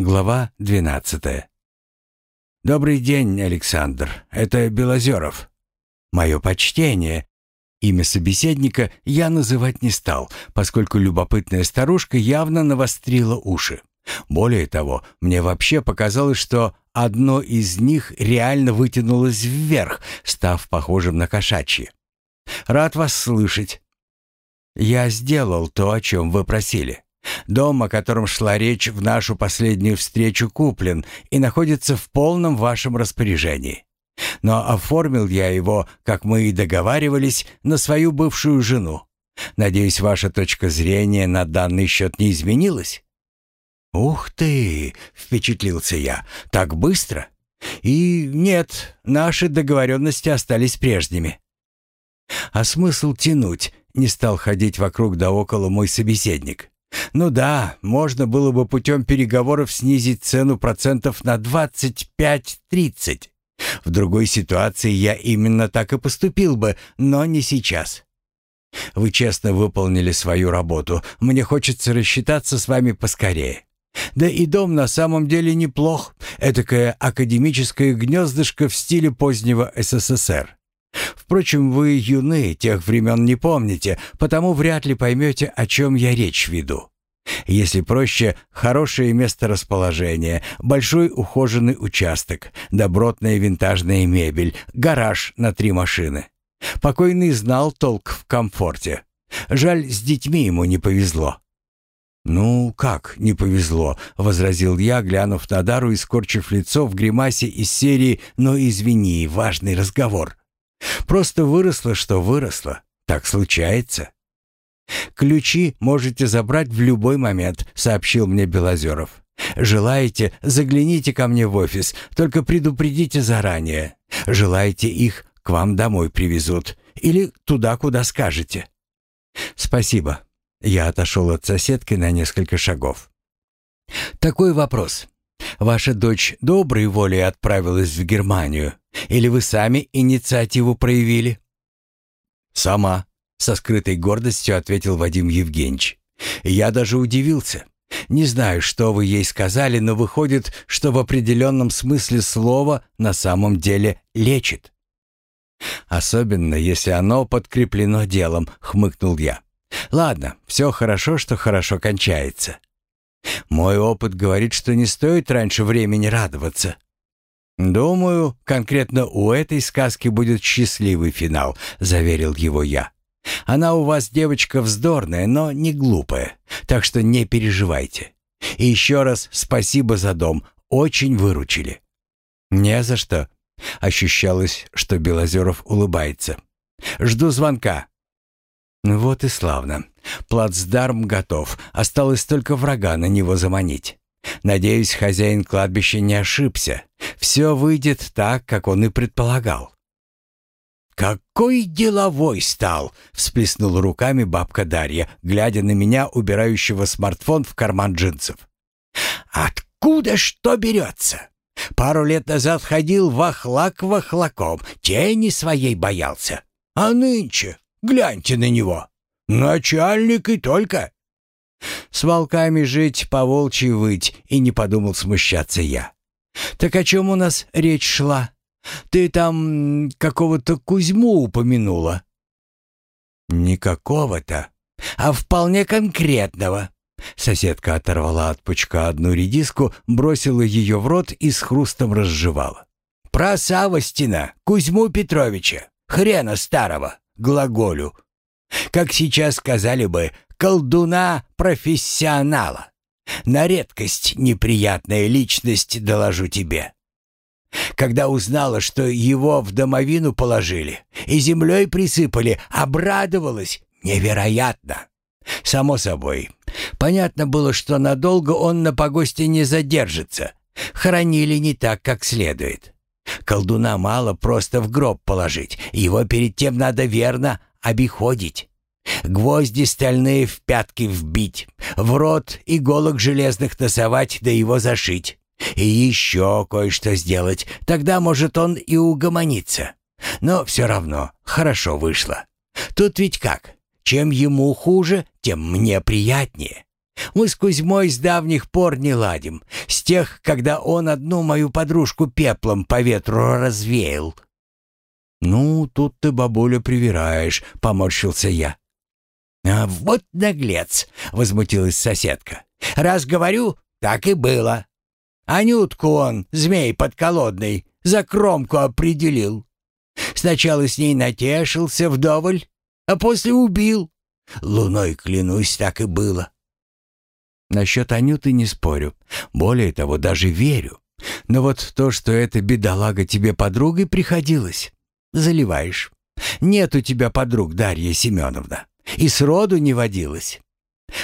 Глава 12. Добрый день, Александр. Это Белозеров. Мое почтение. Имя собеседника я называть не стал, поскольку любопытная старушка явно навострила уши. Более того, мне вообще показалось, что одно из них реально вытянулось вверх, став похожим на кошачье. Рад вас слышать. Я сделал то, о чем вы просили. Дом, о котором шла речь в нашу последнюю встречу, куплен и находится в полном вашем распоряжении. Но оформил я его, как мы и договаривались, на свою бывшую жену. Надеюсь, ваша точка зрения на данный счет не изменилась?» «Ух ты!» — впечатлился я. «Так быстро?» «И нет, наши договоренности остались прежними». «А смысл тянуть?» — не стал ходить вокруг да около мой собеседник. Ну да, можно было бы путем переговоров снизить цену процентов на 25-30. В другой ситуации я именно так и поступил бы, но не сейчас. Вы честно выполнили свою работу. Мне хочется рассчитаться с вами поскорее. Да и дом на самом деле неплох. Этакое академическое гнездышко в стиле позднего СССР. Впрочем, вы юны, тех времен не помните, потому вряд ли поймете, о чем я речь веду. Если проще, хорошее месторасположение, большой ухоженный участок, добротная винтажная мебель, гараж на три машины. Покойный знал толк в комфорте. Жаль, с детьми ему не повезло. «Ну, как не повезло?» — возразил я, глянув на Дару и скорчив лицо в гримасе из серии «Но извини, важный разговор». Просто выросло, что выросло. Так случается. «Ключи можете забрать в любой момент», — сообщил мне Белозеров. «Желаете, загляните ко мне в офис, только предупредите заранее. Желаете их, к вам домой привезут. Или туда, куда скажете». «Спасибо». Я отошел от соседки на несколько шагов. «Такой вопрос. Ваша дочь доброй волей отправилась в Германию? Или вы сами инициативу проявили?» «Сама», — со скрытой гордостью ответил Вадим Евгеньевич. «Я даже удивился. Не знаю, что вы ей сказали, но выходит, что в определенном смысле слова на самом деле лечит». «Особенно, если оно подкреплено делом», — хмыкнул я. «Ладно, все хорошо, что хорошо кончается. Мой опыт говорит, что не стоит раньше времени радоваться. «Думаю, конкретно у этой сказки будет счастливый финал», — заверил его я. «Она у вас девочка вздорная, но не глупая, так что не переживайте. И еще раз спасибо за дом, очень выручили». «Не за что», — ощущалось, что Белозеров улыбается. «Жду звонка». «Вот и славно. Плацдарм готов, осталось только врага на него заманить». Надеюсь, хозяин кладбища не ошибся. Все выйдет так, как он и предполагал. «Какой деловой стал!» — всплеснула руками бабка Дарья, глядя на меня, убирающего смартфон в карман джинсов. «Откуда что берется? Пару лет назад ходил вахлак вахлаком, тени своей боялся. А нынче, гляньте на него, начальник и только!» С волками жить, по волчьи выть, и не подумал смущаться я. Так о чем у нас речь шла? Ты там какого-то Кузьму упомянула. Не какого-то, а вполне конкретного. Соседка оторвала от пучка одну редиску, бросила ее в рот и с хрустом разжевала. «Про Савостина, Кузьму Петровича, хрена старого, глаголю. Как сейчас сказали бы, колдуна-профессионала. На редкость неприятная личность, доложу тебе. Когда узнала, что его в домовину положили и землей присыпали, обрадовалась невероятно. Само собой, понятно было, что надолго он на погосте не задержится. Хоронили не так, как следует. Колдуна мало просто в гроб положить, его перед тем надо верно обиходить. Гвозди стальные в пятки вбить, в рот иголок железных носовать да его зашить. И еще кое-что сделать, тогда, может, он и угомонится. Но все равно хорошо вышло. Тут ведь как? Чем ему хуже, тем мне приятнее. Мы с Кузьмой с давних пор не ладим, с тех, когда он одну мою подружку пеплом по ветру развеял». «Ну, тут ты, бабуля, привираешь», — поморщился я. «А вот наглец!» — возмутилась соседка. «Раз говорю, так и было. Анютку он, змей подколодный, за кромку определил. Сначала с ней натешился вдоволь, а после убил. Луной, клянусь, так и было». Насчет Анюты не спорю. Более того, даже верю. Но вот то, что эта бедолага тебе подругой приходилось, заливаешь. Нет у тебя подруг, Дарья Семеновна. И сроду не водилось.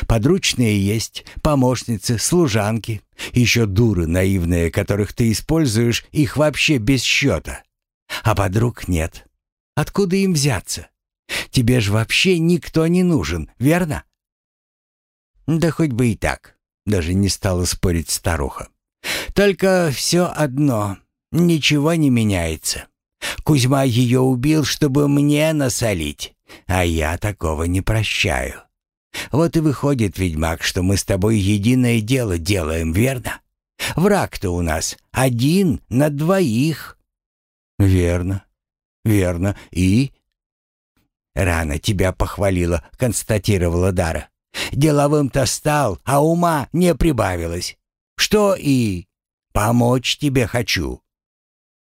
Подручные есть, помощницы, служанки, еще дуры наивные, которых ты используешь, их вообще без счета. А подруг нет. Откуда им взяться? Тебе ж вообще никто не нужен, верно? Да хоть бы и так, даже не стала спорить старуха. Только все одно, ничего не меняется. Кузьма ее убил, чтобы мне насолить, а я такого не прощаю. Вот и выходит, ведьмак, что мы с тобой единое дело делаем, верно? Враг-то у нас один на двоих. Верно, верно. И? Рано тебя похвалила, констатировала Дара. Деловым-то стал, а ума не прибавилось. Что и? Помочь тебе хочу.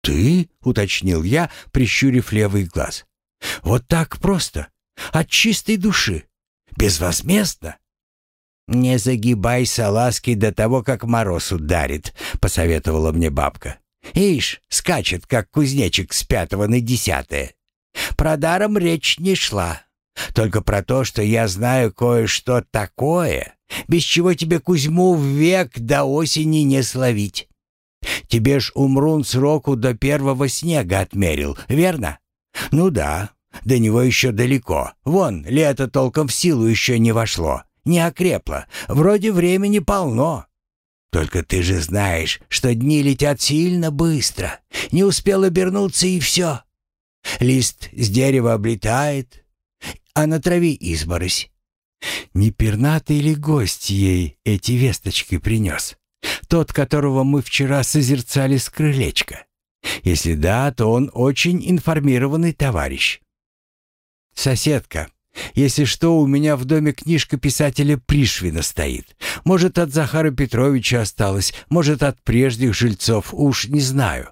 «Ты?» — уточнил я, прищурив левый глаз. «Вот так просто? От чистой души? Безвозмездно?» «Не загибай салазки до того, как мороз ударит», — посоветовала мне бабка. «Ишь, скачет, как кузнечик с пятого на десятое. Про даром речь не шла. Только про то, что я знаю кое-что такое, без чего тебе Кузьму век до осени не словить. Тебе ж Умрун сроку до первого снега отмерил, верно? Ну да, до него еще далеко. Вон, лето толком в силу еще не вошло, не окрепло. Вроде времени полно. Только ты же знаешь, что дни летят сильно быстро. Не успел обернуться и все. Лист с дерева облетает, а на траве изморозь. Не пернатый ли гость ей эти весточки принес? Тот, которого мы вчера созерцали с крылечка. Если да, то он очень информированный товарищ. Соседка, если что, у меня в доме книжка писателя Пришвина стоит. Может, от Захара Петровича осталась, может, от прежних жильцов, уж не знаю.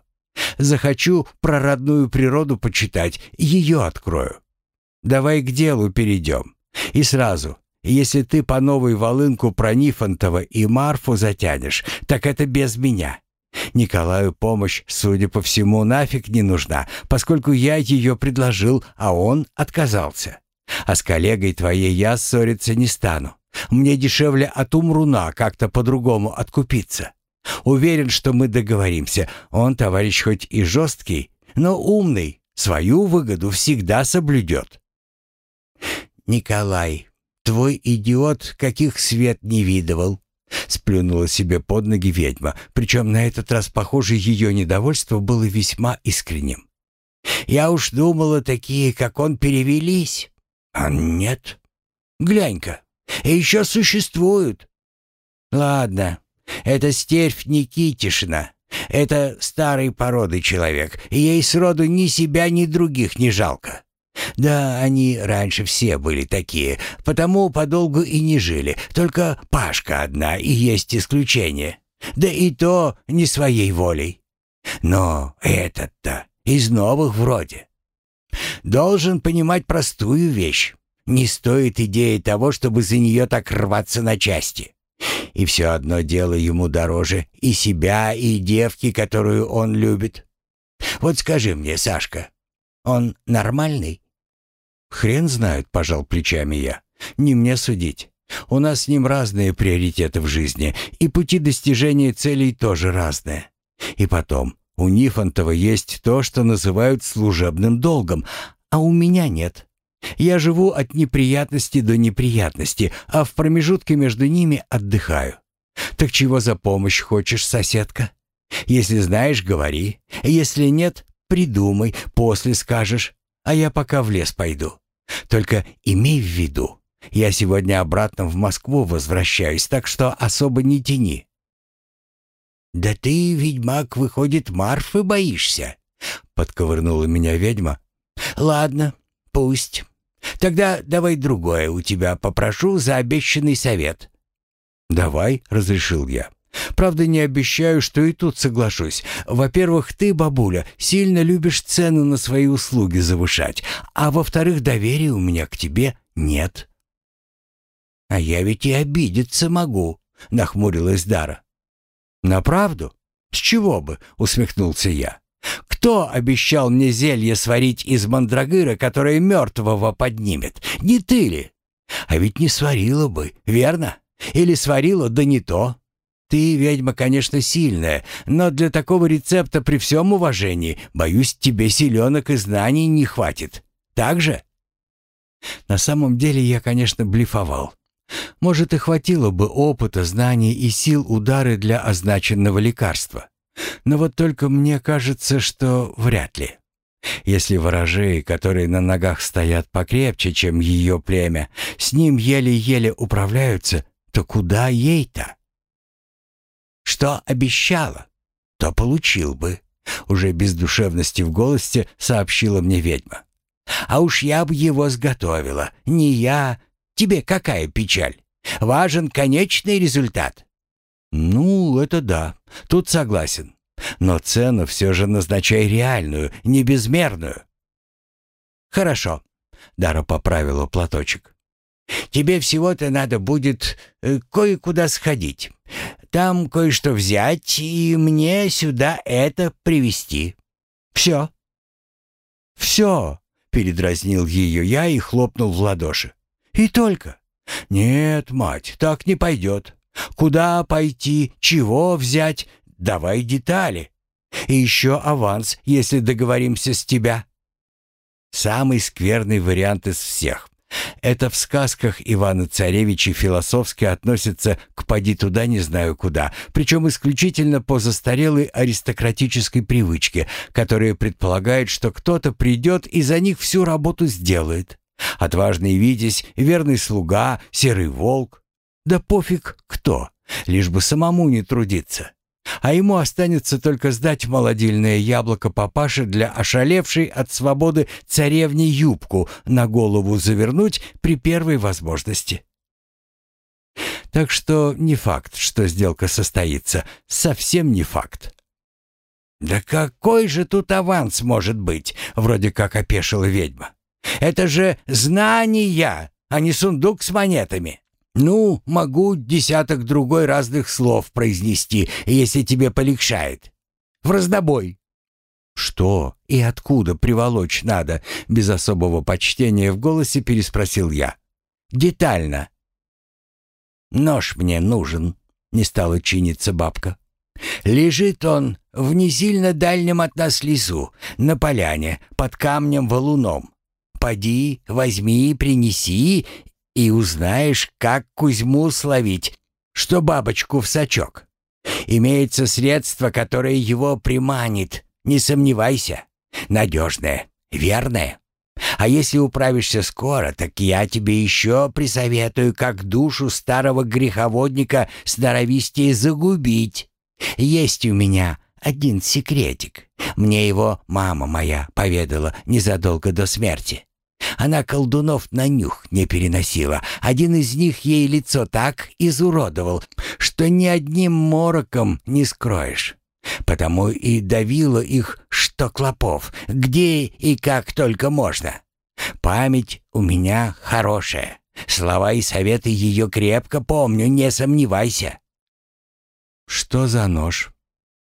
Захочу про родную природу почитать, ее открою. Давай к делу перейдем. И сразу, если ты по новой волынку про Нифонтова и Марфу затянешь, так это без меня. Николаю помощь, судя по всему, нафиг не нужна, поскольку я ее предложил, а он отказался. А с коллегой твоей я ссориться не стану. Мне дешевле от умруна как-то по-другому откупиться. Уверен, что мы договоримся. Он, товарищ, хоть и жесткий, но умный, свою выгоду всегда соблюдет. Николай, Твой идиот, каких свет не видывал!» Сплюнула себе под ноги ведьма, причем на этот раз, похоже, ее недовольство было весьма искренним. «Я уж думала, такие, как он, перевелись. А нет. Глянь-ка, еще существуют. Ладно, это стервь Никитишна. Это старой породы человек, и ей сроду ни себя, ни других не жалко. Да, они раньше все были такие, потому подолгу и не жили. Только Пашка одна и есть исключение. Да и то не своей волей. Но этот-то из новых вроде. Должен понимать простую вещь. Не стоит идеи того, чтобы за нее так рваться на части. И все одно дело ему дороже и себя, и девки, которую он любит. Вот скажи мне, Сашка, он нормальный? «Хрен знает», — пожал плечами я. «Не мне судить. У нас с ним разные приоритеты в жизни, и пути достижения целей тоже разные. И потом, у Нифонтова есть то, что называют служебным долгом, а у меня нет. Я живу от неприятности до неприятности, а в промежутке между ними отдыхаю. Так чего за помощь хочешь, соседка? Если знаешь, говори. Если нет, придумай, после скажешь а я пока в лес пойду. Только имей в виду, Я сегодня обратно в Москву возвращаюсь, так что особо не тяни». «Да ты, ведьмак, выходит, Марфы боишься?» — подковырнула меня ведьма. «Ладно, пусть. Тогда давай другое у тебя попрошу за обещанный совет». «Давай», — разрешил я. «Правда, не обещаю, что и тут соглашусь. Во-первых, ты, бабуля, сильно любишь цену на свои услуги завышать, а во-вторых, доверия у меня к тебе нет». «А я ведь и обидеться могу», — нахмурилась Дара. «На правду? С чего бы?» — усмехнулся я. «Кто обещал мне зелье сварить из мандрагыра, которое мертвого поднимет? Не ты ли? А ведь не сварила бы, верно? Или сварила, да не то. Ты, ведьма, конечно, сильная, но для такого рецепта при всем уважении, боюсь, тебе силенок и знаний не хватит. Так же?» На самом деле я, конечно, блефовал. Может, и хватило бы опыта, знаний и сил удары для означенного лекарства. Но вот только мне кажется, что вряд ли. Если ворожеи, которые на ногах стоят покрепче, чем ее племя, с ним еле-еле управляются, то куда ей-то? Что обещала, то получил бы. Уже без душевности в голосе сообщила мне ведьма. А уж я бы его сготовила. Не я, Тебе какая печаль? Важен конечный результат. Ну, это да. Тут согласен. Но цену все же назначай реальную, не безмерную. Хорошо. Дара поправила платочек. Тебе всего-то надо будет э, кое-куда сходить. Там кое-что взять и мне сюда это привезти. Все. Все, передразнил ее я и хлопнул в ладоши. И только. Нет, мать, так не пойдет. Куда пойти, чего взять? Давай детали. И еще аванс, если договоримся с тебя. Самый скверный вариант из всех. Это в сказках Ивана Царевича философски относится к «поди туда, не знаю куда», причем исключительно по застарелой аристократической привычке, которая предполагает, что кто-то придет и за них всю работу сделает. Отважный видясь, верный слуга, серый волк. Да пофиг кто, лишь бы самому не трудиться. А ему останется только сдать молодильное яблоко папаше для ошалевшей от свободы царевни юбку на голову завернуть при первой возможности. Так что не факт, что сделка состоится, совсем не факт. «Да какой же тут аванс может быть?» — вроде как опешила ведьма. Это же знания, а не сундук с монетами. Ну, могу десяток другой разных слов произнести, если тебе полегшает. В раздобой. Что и откуда приволочь надо? Без особого почтения в голосе переспросил я. Детально. Нож мне нужен, не стала чиниться бабка. Лежит он в не сильно дальнем от нас лесу, на поляне, под камнем-валуном. Поди, возьми, принеси, и узнаешь, как Кузьму словить, что бабочку в сачок. Имеется средство, которое его приманит, не сомневайся. Надежное, верное. А если управишься скоро, так я тебе еще присоветую, как душу старого греховодника с норовистей загубить. Есть у меня один секретик. Мне его мама моя поведала незадолго до смерти. Она колдунов на нюх не переносила. Один из них ей лицо так изуродовал, что ни одним мороком не скроешь. Потому и давила их что клопов, где и как только можно. Память у меня хорошая. Слова и советы ее крепко помню, не сомневайся. «Что за нож?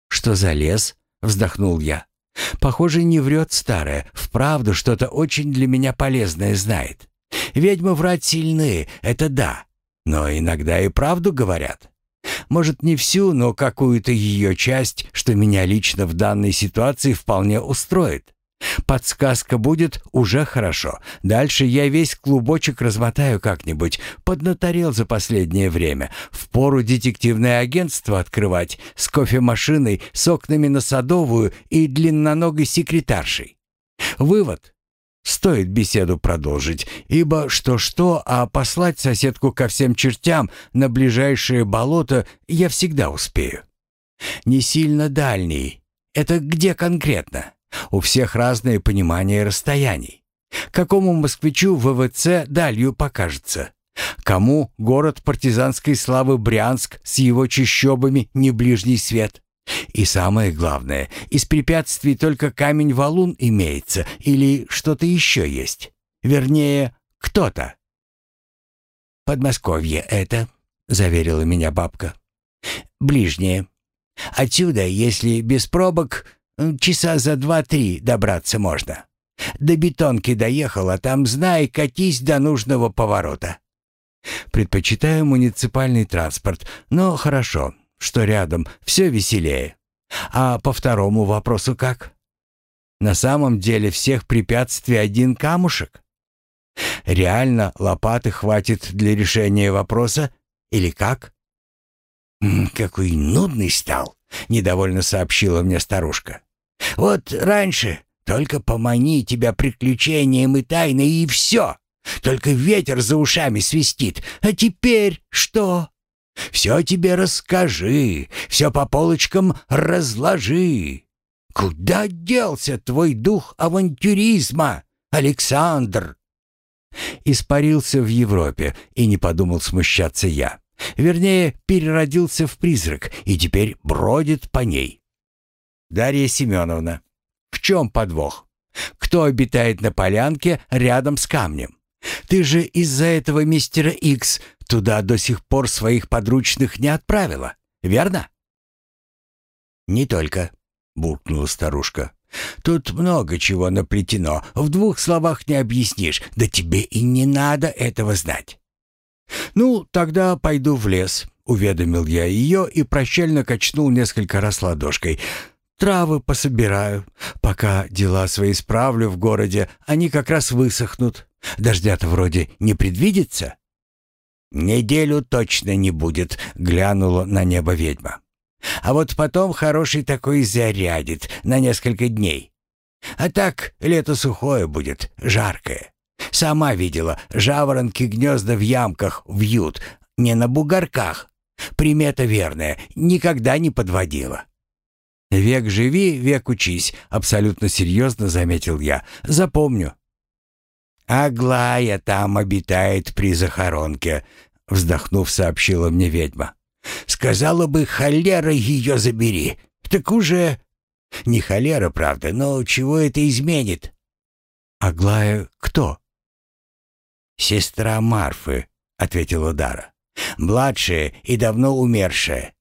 Что за лес?» — вздохнул я. Похоже, не врет старая, вправду что-то очень для меня полезное знает. Ведьмы врать сильны, это да, но иногда и правду говорят. Может, не всю, но какую-то ее часть, что меня лично в данной ситуации вполне устроит. Подсказка будет уже хорошо. Дальше я весь клубочек размотаю как-нибудь. Поднаторел за последнее время. Впору детективное агентство открывать с кофемашиной, с окнами на Садовую и длинноногой секретаршей. Вывод. стоит беседу продолжить, ибо что-что, а послать соседку ко всем чертям на ближайшее болото я всегда успею. Не сильно дальний. Это где конкретно? У всех разное понимание расстояний. Какому москвичу ВВЦ далью покажется? Кому город партизанской славы Брянск с его чащобами не ближний свет? И самое главное, из препятствий только камень-валун имеется или что-то еще есть. Вернее, кто-то. «Подмосковье это», — заверила меня бабка. «Ближнее. Отсюда, если без пробок, часа за два-три добраться можно. До бетонки доехал, а там, знай, катись до нужного поворота». «Предпочитаю муниципальный транспорт, но хорошо, что рядом, все веселее. А по второму вопросу как? На самом деле всех препятствий один камушек? Реально лопаты хватит для решения вопроса или как? «Какой нудный стал», — недовольно сообщила мне старушка. «Вот раньше только помани тебя приключением и тайной, и все. Только ветер за ушами свистит. А теперь что?» Все тебе расскажи, все по полочкам разложи. Куда делся твой дух авантюризма, Александр?» Испарился в Европе и не подумал смущаться я. Вернее, переродился в призрак и теперь бродит по ней. Дарья Семеновна, в чем подвох? Кто обитает на полянке рядом с камнем? Ты же из-за этого мистера Икс туда до сих пор своих подручных не отправила, верно?» «Не только», — буркнула старушка. «Тут много чего наплетено, в двух словах не объяснишь, да тебе и не надо этого знать». «Ну, тогда пойду в лес», — уведомил я ее и прощально качнул несколько раз ладошкой. «Травы пособираю. Пока дела свои справлю в городе, они как раз высохнут. Дождя-то вроде не предвидится». «Неделю точно не будет», — глянула на небо ведьма. «А вот потом хороший такой зарядит на несколько дней. А так лето сухое будет, жаркое. Сама видела, жаворонки гнезда в ямках вьют, не на бугорках. Примета верная, никогда не подводила». «Век живи, век учись», — абсолютно серьезно заметил я. «Запомню». «Аглая там обитает при захоронке», — вздохнув, сообщила мне ведьма. «Сказала бы, холера ее забери. Так уже...» «Не холера, правда, но чего это изменит?» «Аглая кто?» «Сестра Марфы», — ответила Дара. «Младшая и давно умершая.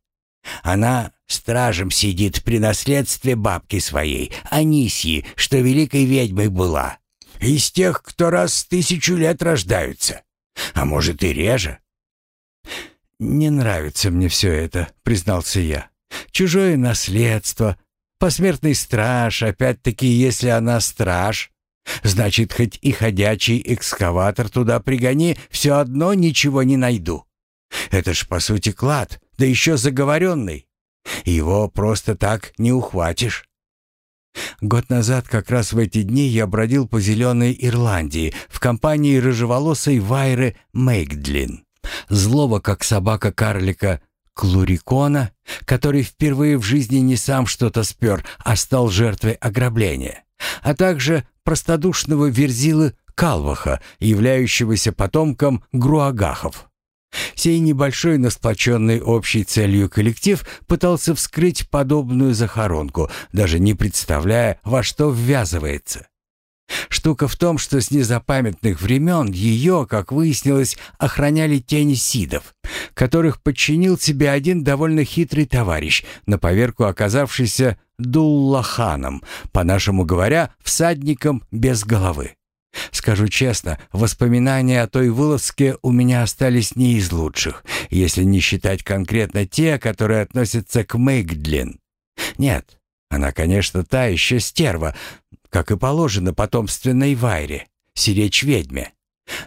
Она стражем сидит при наследстве бабки своей, Анисьи, что великой ведьмой была. Из тех, кто раз тысячу лет рождаются. А может и реже. «Не нравится мне все это», — признался я. «Чужое наследство, посмертный страж, опять-таки, если она страж. Значит, хоть и ходячий экскаватор туда пригони, все одно ничего не найду. Это ж, по сути, клад, да еще заговоренный. Его просто так не ухватишь». Год назад, как раз в эти дни, я бродил по зеленой Ирландии в компании рыжеволосой Вайры Мейгдлин, злого как собака-карлика Клурикона, который впервые в жизни не сам что-то спер, а стал жертвой ограбления, а также простодушного Верзилы Калваха, являющегося потомком Груагахов. Сей небольшой, но сплоченный общей целью коллектив пытался вскрыть подобную захоронку, даже не представляя, во что ввязывается. Штука в том, что с незапамятных времен ее, как выяснилось, охраняли тени сидов, которых подчинил себе один довольно хитрый товарищ, на поверку оказавшийся Дуллаханом, по-нашему говоря, всадником без головы. Скажу честно, воспоминания о той вылазке у меня остались не из лучших, если не считать конкретно те, которые относятся к Мейгдлин. Нет, она, конечно, та еще стерва, как и положено потомственной Вайре, сиречь ведьме.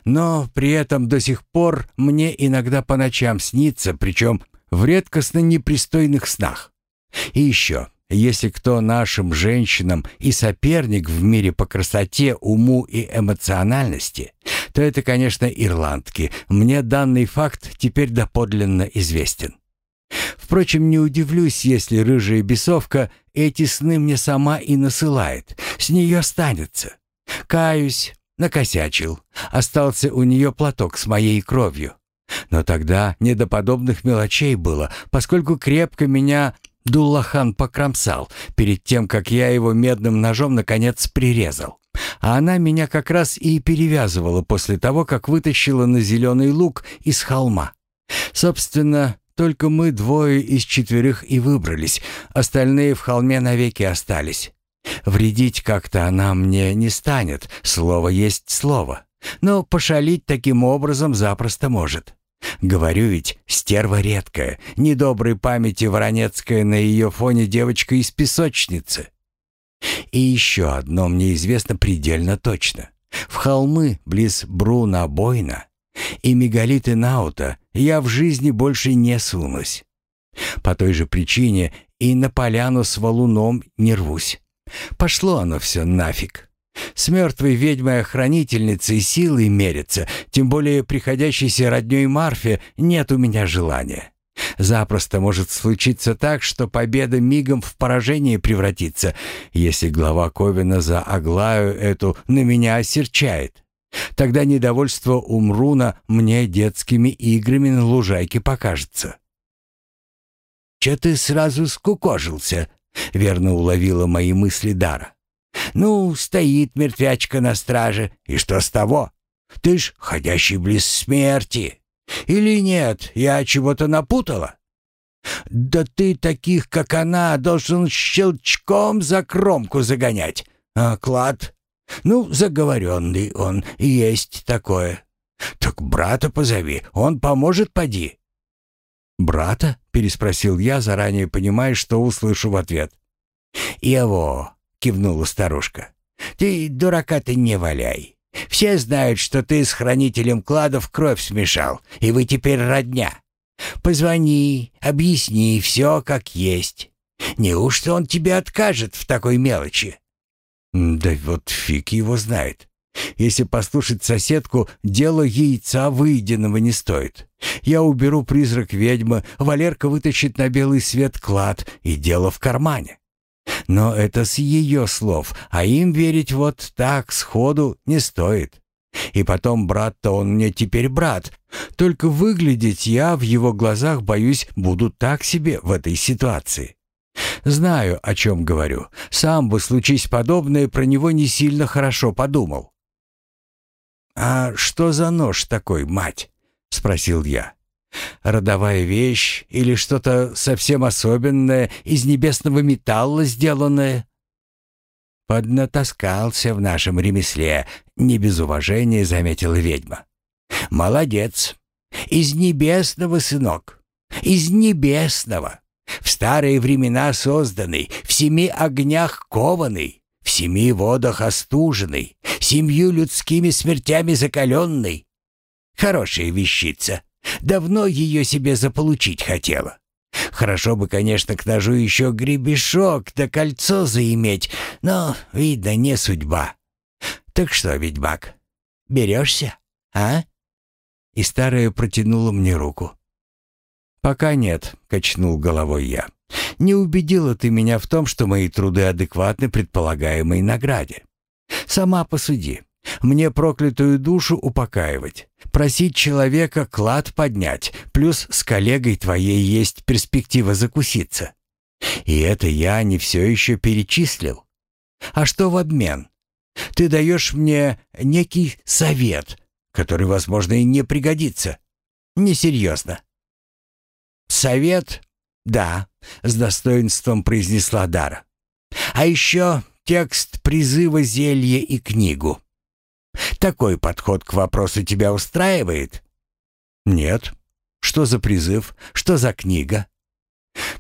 Но при этом до сих пор мне иногда по ночам снится, причем в редкостно непристойных снах. И еще, если кто нашим женщинам и соперник в мире по красоте, уму и эмоциональности, то это, конечно, ирландки. Мне данный факт теперь доподлинно известен. Впрочем, не удивлюсь, если рыжая бесовка эти сны мне сама и насылает. С нее останется. Каюсь, накосячил. Остался у нее платок с моей кровью. Но тогда не до подобных мелочей было, поскольку крепко меня Дуллахан покромсал перед тем, как я его медным ножом наконец прирезал. А она меня как раз и перевязывала после того, как вытащила на зеленый луг из холма. Собственно, только мы двое из четверых и выбрались, остальные в холме навеки остались. Вредить как-то она мне не станет, слово есть слово. Но пошалить таким образом запросто может. Говорю ведь, стерва редкая, недоброй памяти воронецкая на ее фоне девочка из песочницы. И еще одно мне известно предельно точно. В холмы близ Бруна-Бойна и мегалиты Наута я в жизни больше не сунусь. По той же причине и на поляну с валуном не рвусь. Пошло оно все нафиг. С мертвой ведьмой-охранительницей силой мериться, тем более приходящейся роднёй Марфе, нет у меня желания. Запросто может случиться так, что победа мигом в поражение превратится, если глава Ковина за Аглаю эту на меня осерчает. Тогда недовольство Умруна мне детскими играми на лужайке покажется. «Че ты сразу скукожился?» — верно уловила мои мысли Дара. «Ну, стоит мертвячка на страже, и что с того? Ты ж ходящий близ смерти. Или нет, я чего-то напутала?» «Да ты таких, как она, должен щелчком за кромку загонять. А клад ну, заговоренный он, есть такое. Так брата позови, он поможет, поди. «Брата?» — переспросил я, заранее понимая, что услышу в ответ. «Его!» — кивнула старушка. «Ты дурака ты не валяй. Все знают, что ты с хранителем кладов кровь смешал, и вы теперь родня. Позвони, объясни все как есть. Неужто он тебе откажет в такой мелочи?» Да вот фиг его знает. Если послушать соседку, дело яйца выеденного не стоит. Я уберу призрак ведьмы, Валерка вытащит на белый свет клад, и дело в кармане. Но это с ее слов, а им верить вот так сходу не стоит. И потом брат-то он мне теперь брат. Только выглядеть я в его глазах, боюсь, буду так себе в этой ситуации. Знаю, о чем говорю. Сам бы, случись подобное, про него не сильно хорошо подумал. «А что за нож такой, мать?» — спросил я. «Родовая вещь или что-то совсем особенное, из небесного металла сделанное?» «Поднатаскался в нашем ремесле», — не без уважения заметила ведьма. «Молодец! Из небесного, сынок! Из небесного!» В старые времена созданный, в семи огнях кованный, в семи водах остуженный, семью людскими смертями закаленный. Хорошая вещица. Давно ее себе заполучить хотела. Хорошо бы, конечно, к ножу еще гребешок да кольцо заиметь, но, видно, не судьба. Так что, ведьмак, берешься, а?» И старая протянула мне руку. «Пока нет», — качнул головой я. «Не убедила ты меня в том, что мои труды адекватны предполагаемой награде. Сама посуди. Мне проклятую душу упокаивать, просить человека клад поднять, плюс с коллегой твоей есть перспектива закуситься. И это я не все еще перечислил. А что в обмен? Ты даешь мне некий совет, который, возможно, и не пригодится. Несерьезно. «Совет? Да», — с достоинством произнесла Дара. «А еще текст призыва зелья и книгу. Такой подход к вопросу тебя устраивает?» «Нет. Что за призыв? Что за книга?»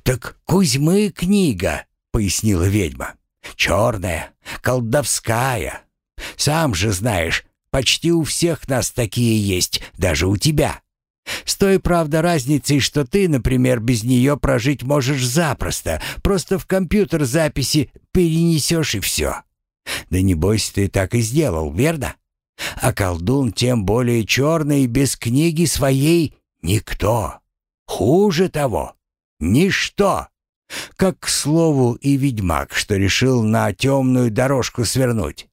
«Так Кузьмы книга», — пояснила ведьма. «Черная, колдовская. Сам же знаешь, почти у всех нас такие есть, даже у тебя. С той, правда, разницей, что ты, например, без нее прожить можешь запросто. Просто в компьютер записи перенесешь и все. Да не бойся, ты так и сделал, верно? А колдун тем более черный, без книги своей никто. Хуже того, ничто. Как, к слову, и ведьмак, что решил на темную дорожку свернуть.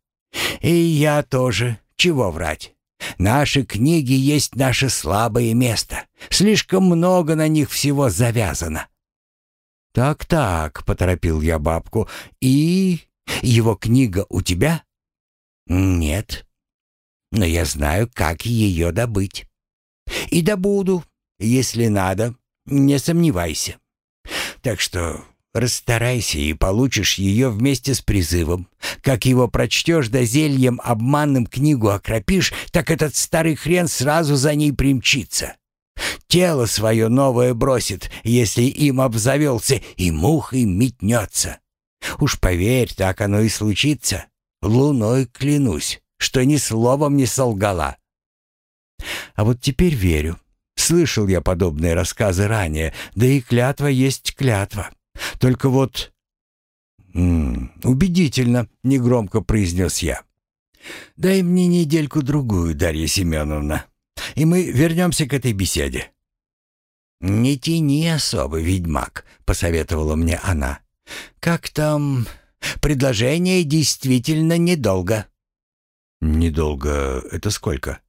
И я тоже, чего врать. Наши книги есть наше слабое место. Слишком много на них всего завязано. «Так-так», — поторопил я бабку, — «и... его книга у тебя?» «Нет, но я знаю, как ее добыть. И добуду, если надо, не сомневайся. Так что расстарайся и получишь ее вместе с призывом. Как его прочтешь да зельем обманным книгу окропишь, так этот старый хрен сразу за ней примчится. Тело свое новое бросит, если им обзавелся, и мухой метнется. Уж поверь, так оно и случится. Луной клянусь, что ни словом не солгала. А вот теперь верю. Слышал я подобные рассказы ранее, да и клятва есть клятва. Только вот... «М «Убедительно», — негромко произнес я. «Дай мне недельку-другую, Дарья Семеновна, и мы вернемся к этой беседе». «Не тяни особо, ведьмак», — посоветовала мне она. «Как там? Предложение действительно недолго». «Недолго — это сколько?»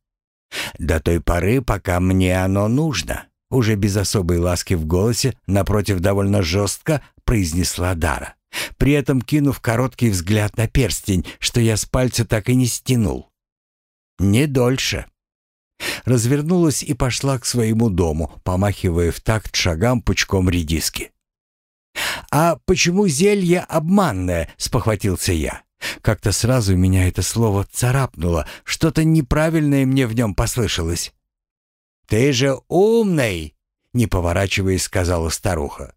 До той поры, пока мне оно нужно, уже без особой ласки в голосе, напротив довольно жестко произнесла Дара, при этом кинув короткий взгляд на перстень, что я с пальца так и не стянул. Не дольше. Развернулась и пошла к своему дому, помахивая в такт шагам пучком редиски. «А почему зелье обманное?» — спохватился я. Как-то сразу меня это слово царапнуло, что-то неправильное мне в нем послышалось. «Ты же умный!» — не поворачиваясь, сказала старуха.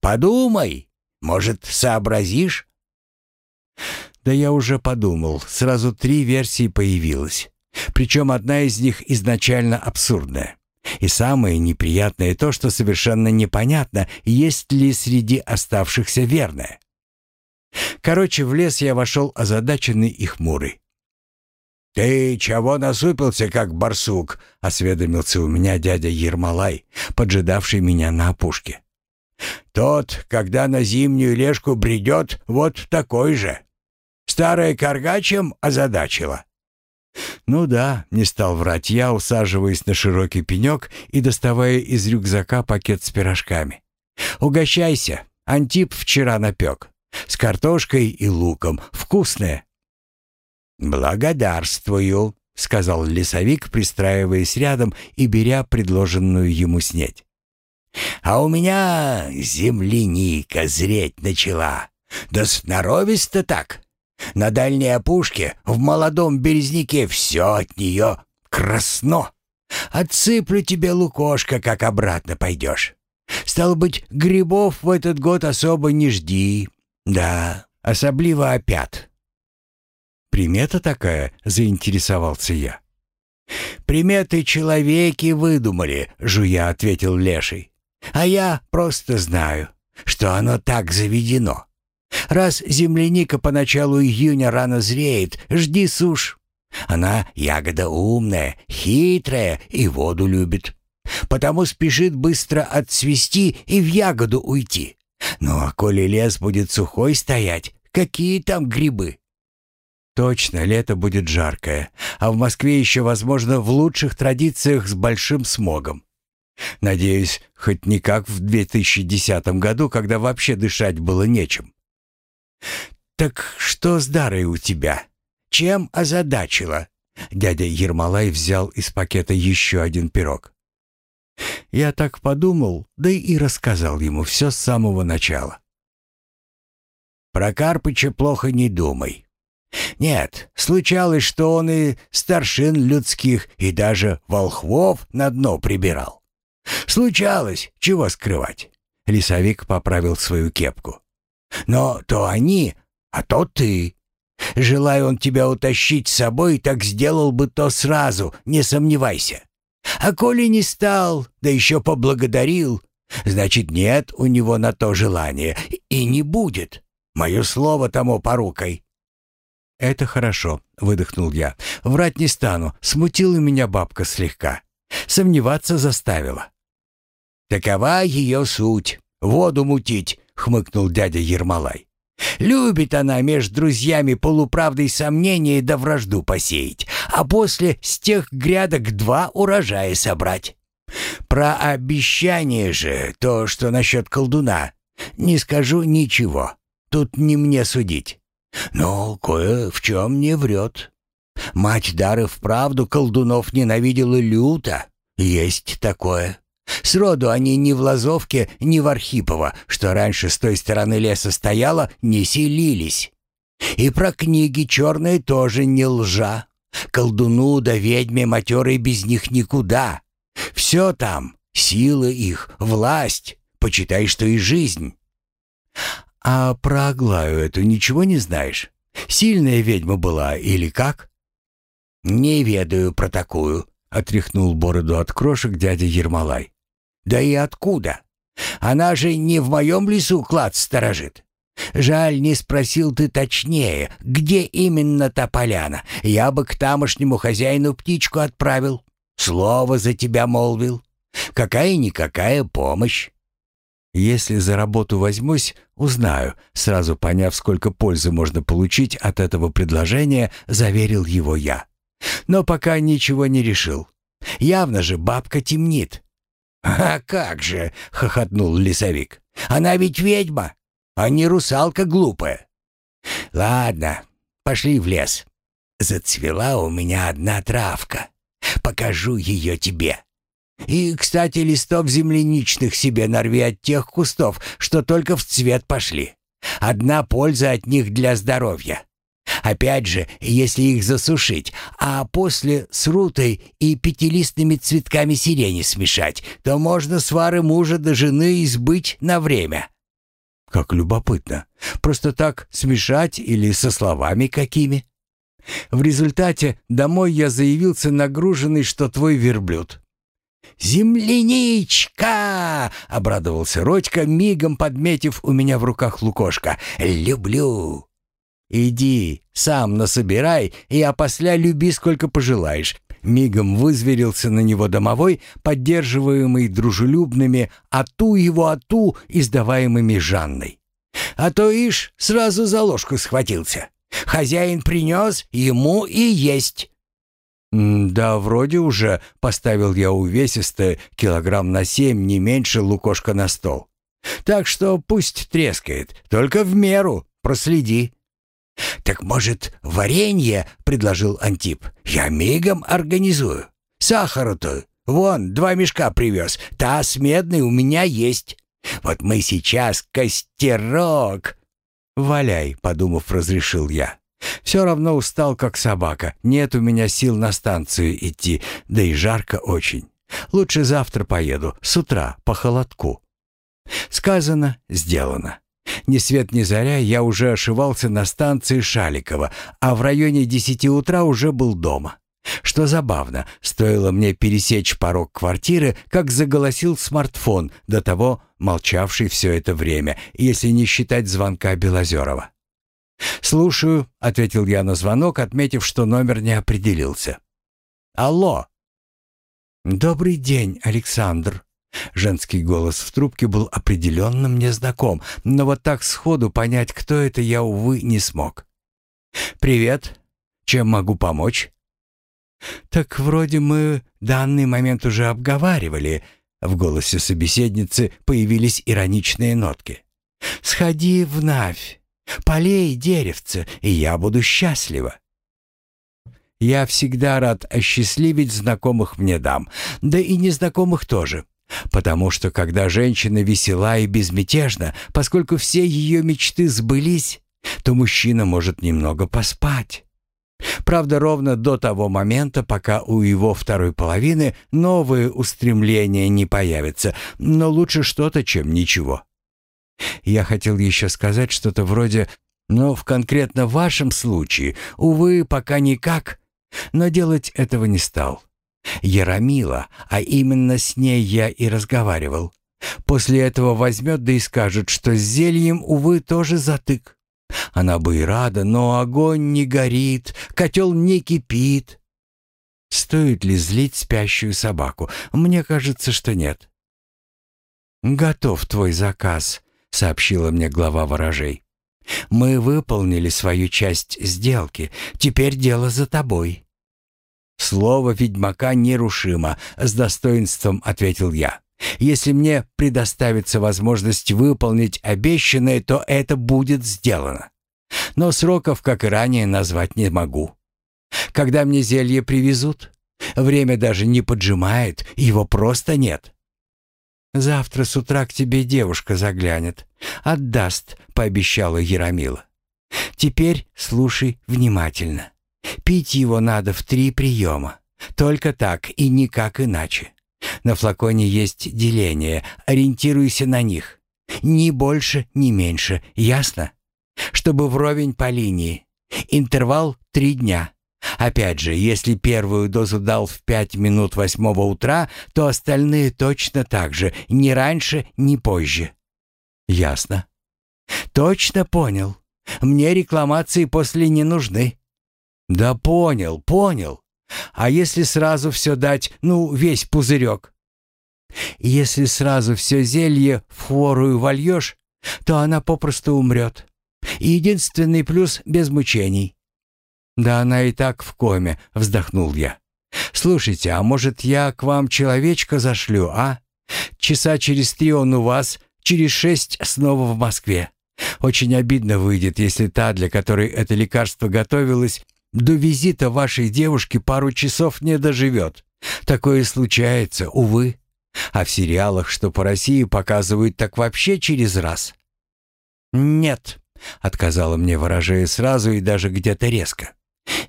«Подумай, может, сообразишь?» Да я уже подумал, сразу три версии появилось. Причем одна из них изначально абсурдная. И самое неприятное то, что совершенно непонятно, есть ли среди оставшихся верная. Короче, в лес я вошел озадаченный и хмурый. «Ты чего насупился, как барсук?» — осведомился у меня дядя Ермолай, поджидавший меня на опушке. «Тот, когда на зимнюю лежку бредет, вот такой же. Старая корга чем озадачила?» «Ну да», — не стал врать я, усаживаясь на широкий пенек и доставая из рюкзака пакет с пирожками. «Угощайся, Антип вчера напек». С картошкой и луком. Вкусное». «Благодарствую», — сказал лесовик, пристраиваясь рядом и беря предложенную ему снеть. «А у меня земляника зреть начала. Да сноровисто так. На дальней опушке, в молодом березняке, все от нее красно. Отсыплю тебе лукошко, как обратно пойдешь. Стало быть, грибов в этот год особо не жди, «Да, особливо опят». «Примета такая?» — заинтересовался я. «Приметы человеки выдумали», — жуя ответил Леший. «А я просто знаю, что оно так заведено. Раз земляника по началу июня рано зреет, жди суш. Она ягода умная, хитрая и воду любит. Потому спешит быстро отцвести и в ягоду уйти. Ну а коли лес будет сухой стоять, какие там грибы? Точно, лето будет жаркое, а в Москве еще, возможно, в лучших традициях с большим смогом. Надеюсь, хоть не как в 2010 году, когда вообще дышать было нечем. «Так что с Дарой у тебя? Чем озадачила?» Дядя Ермолай взял из пакета еще один пирог. Я так подумал, да и рассказал ему все с самого начала. Про Карпыча плохо не думай. Нет, случалось, что он и старшин людских, и даже волхвов на дно прибирал. Случалось, чего скрывать. Лесовик поправил свою кепку. Но то они, а то ты. Желая он тебя утащить с собой, так сделал бы то сразу, не сомневайся. А коли не стал, да еще поблагодарил, значит, нет у него на то желания и не будет. Мое слово тому порукой». «Это хорошо», — выдохнул я. «Врать не стану. Смутила меня бабка слегка. Сомневаться заставила». «Такова ее суть. Воду мутить», — хмыкнул дядя Ермолай. «Любит она между друзьями полуправдой сомнения да вражду посеять, а после с тех грядок два урожая собрать. Про обещание же, то, что насчет колдуна, не скажу ничего. Тут не мне судить. Но кое в чем не врет. Мать Дары вправду колдунов ненавидела люто. Есть такое. Сроду они ни в Лазовке, ни в Архипово, что раньше с той стороны леса стояло, не селились. И про книги черные тоже не лжа. Колдуну да ведьме матерой без них никуда. Все там, сила их, власть, почитай, что и жизнь. «А про Аглаю эту ничего не знаешь? Сильная ведьма была или как?» «Не ведаю про такую», — отряхнул бороду от крошек дядя Ермолай. «Да и откуда? Она же не в моем лесу клад сторожит. Жаль, не спросил ты точнее, где именно та поляна. Я бы к тамошнему хозяину птичку отправил. Слово за тебя молвил. Какая-никакая помощь. Если за работу возьмусь, узнаю, сразу поняв, сколько пользы можно получить от этого предложения, заверил его я. Но пока ничего не решил. Явно же бабка темнит. «А как же!» — хохотнул лесовик. «Она ведь ведьма, а не русалка глупая. Ладно, пошли в лес. Зацвела у меня одна травка. Покажу ее тебе. И, кстати, листов земляничных себе нарви от тех кустов, что только в цвет пошли. Одна польза от них для здоровья. Опять же, если их засушить, а после с рутой и пятилистными цветками сирени смешать, то можно свары мужа до жены избыть на время. Как любопытно. Просто так смешать или со словами какими? В результате домой я заявился нагруженный, что твой верблюд. «Земляничка!» — обрадовался Родька, мигом подметив у меня в руках лукошка. «Люблю!» «Иди, сам насобирай, и опосля люби сколько пожелаешь». Мигом вызверился на него домовой, поддерживаемый дружелюбными «ату его ату», издаваемыми Жанной. «А то, ишь, сразу за ложку схватился. Хозяин принес, ему и есть». «Да, вроде уже», — поставил я увесисто килограмм на семь, не меньше лукошка на стол. «Так что пусть трескает, только в меру, проследи». «Так, может, варенье?» — предложил Антип. «Я мигом организую. Сахару-то, вон, два мешка привез. Таз медный у меня есть. Вот мы сейчас костерок». «Валяй», — подумав, разрешил я. Все равно устал, как собака. Нет у меня сил на станцию идти, да и жарко очень. Лучше завтра поеду, с утра, по холодку. Сказано, сделано. Ни свет ни заря я уже ошивался на станции Шаликова, а в районе десяти утра уже был дома. Что забавно, стоило мне пересечь порог квартиры, как заголосил смартфон, до того молчавший все это время, если не считать звонка Белозерова. «Слушаю», — ответил я на звонок, отметив, что номер не определился. «Алло!» «Добрый день, Александр!» Женский голос в трубке был определенно мне знаком, но вот так сходу понять, кто это, я, увы, не смог. «Привет. Чем могу помочь?» «Так вроде мы данный момент уже обговаривали», — в голосе собеседницы появились ироничные нотки. «Сходи в Навь. Полей деревце, и я буду счастлива. Я всегда рад осчастливить знакомых мне дам, да и незнакомых тоже. Потому что когда женщина весела и безмятежна, поскольку все ее мечты сбылись, то мужчина может немного поспать. Правда, ровно до того момента, пока у его второй половины новые устремления не появятся, но лучше что-то, чем ничего. Я хотел еще сказать что-то вроде «но в конкретно вашем случае, увы, пока никак», но делать этого не стал. Ярамила, а именно с ней я и разговаривал. После этого возьмет да и скажет, что с зельем, увы, тоже затык. Она бы и рада, но огонь не горит, котел не кипит. Стоит ли злить спящую собаку? Мне кажется, что нет. «Готов твой заказ», — сообщила мне глава ворожей. «Мы выполнили свою часть сделки. Теперь дело за тобой». «Слово ведьмака нерушимо», — с достоинством ответил я. «Если мне предоставится возможность выполнить обещанное, то это будет сделано. Но сроков, как и ранее, назвать не могу. Когда мне зелье привезут? Время даже не поджимает, его просто нет». «Завтра с утра к тебе девушка заглянет. Отдаст», — пообещала Яромила. «Теперь слушай внимательно. Пить его надо в три приема. Только так и никак иначе. На флаконе есть деление, ориентируйся на них. Ни больше, ни меньше, ясно? Чтобы вровень по линии. Интервал три дня. Опять же, если первую дозу дал в пять минут восьмого утра, то остальные точно так же, ни раньше, ни позже. Ясно. Точно понял. Мне рекламации после не нужны. Да понял, понял. А если сразу все дать, ну, весь пузырек? Если сразу все зелье в хворую вольешь, то она попросту умрет. Единственный плюс — без мучений. «Да она и так в коме», — вздохнул я. «Слушайте, а может, я к вам человечка зашлю, а? Часа через три он у вас, через шесть снова в Москве. Очень обидно выйдет, если та, для которой это лекарство готовилось, до визита вашей девушки пару часов не доживет. Такое случается, увы. А в сериалах, что по России показывают, так вообще через раз». «Нет», — отказала мне ворожея сразу и даже где-то резко.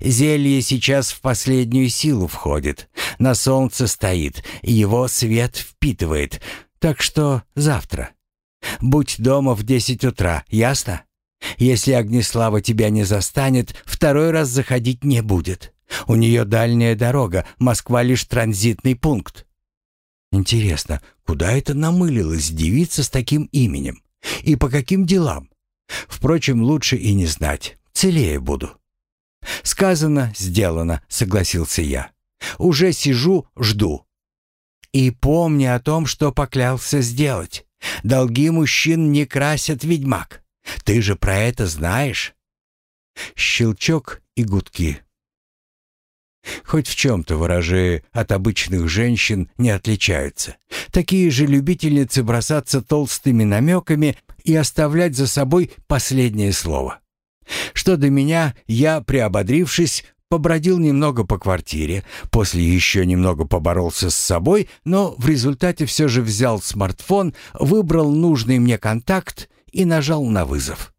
Зелье сейчас в последнюю силу входит. На солнце стоит, его свет впитывает. Так что завтра. Будь дома в десять утра, ясно? Если Огнеслава тебя не застанет, второй раз заходить не будет. У нее дальняя дорога, Москва лишь транзитный пункт. Интересно, куда это намылилась девица с таким именем? И по каким делам? Впрочем, лучше и не знать. Целее буду. «Сказано, сделано», — согласился я. «Уже сижу, жду». «И помни о том, что поклялся сделать. Долги мужчин не красят, ведьмак. Ты же про это знаешь». Щелчок и гудки. Хоть в чем-то ворожеи от обычных женщин не отличаются. Такие же любительницы бросаться толстыми намеками и оставлять за собой последнее слово. Что до меня, я, приободрившись, побродил немного по квартире, после еще немного поборолся с собой, но в результате все же взял смартфон, выбрал нужный мне контакт и нажал на вызов.